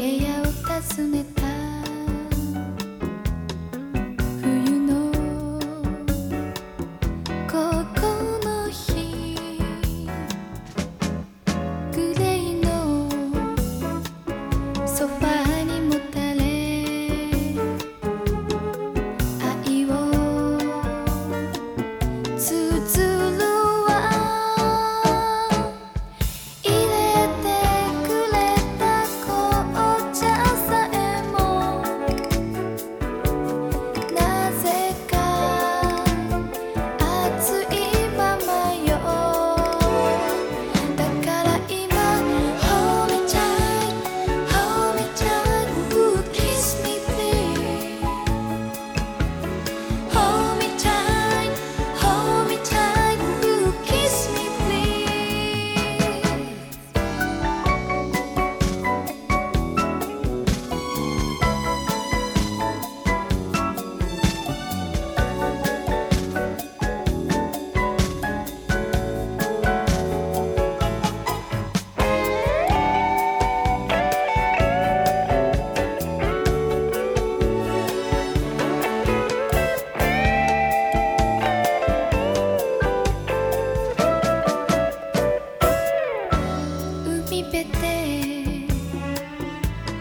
部屋を訪ねて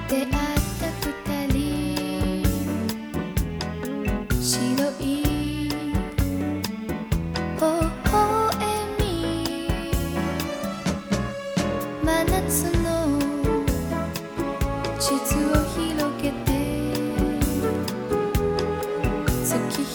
出会った二人白い微笑み真夏の地図を広げて月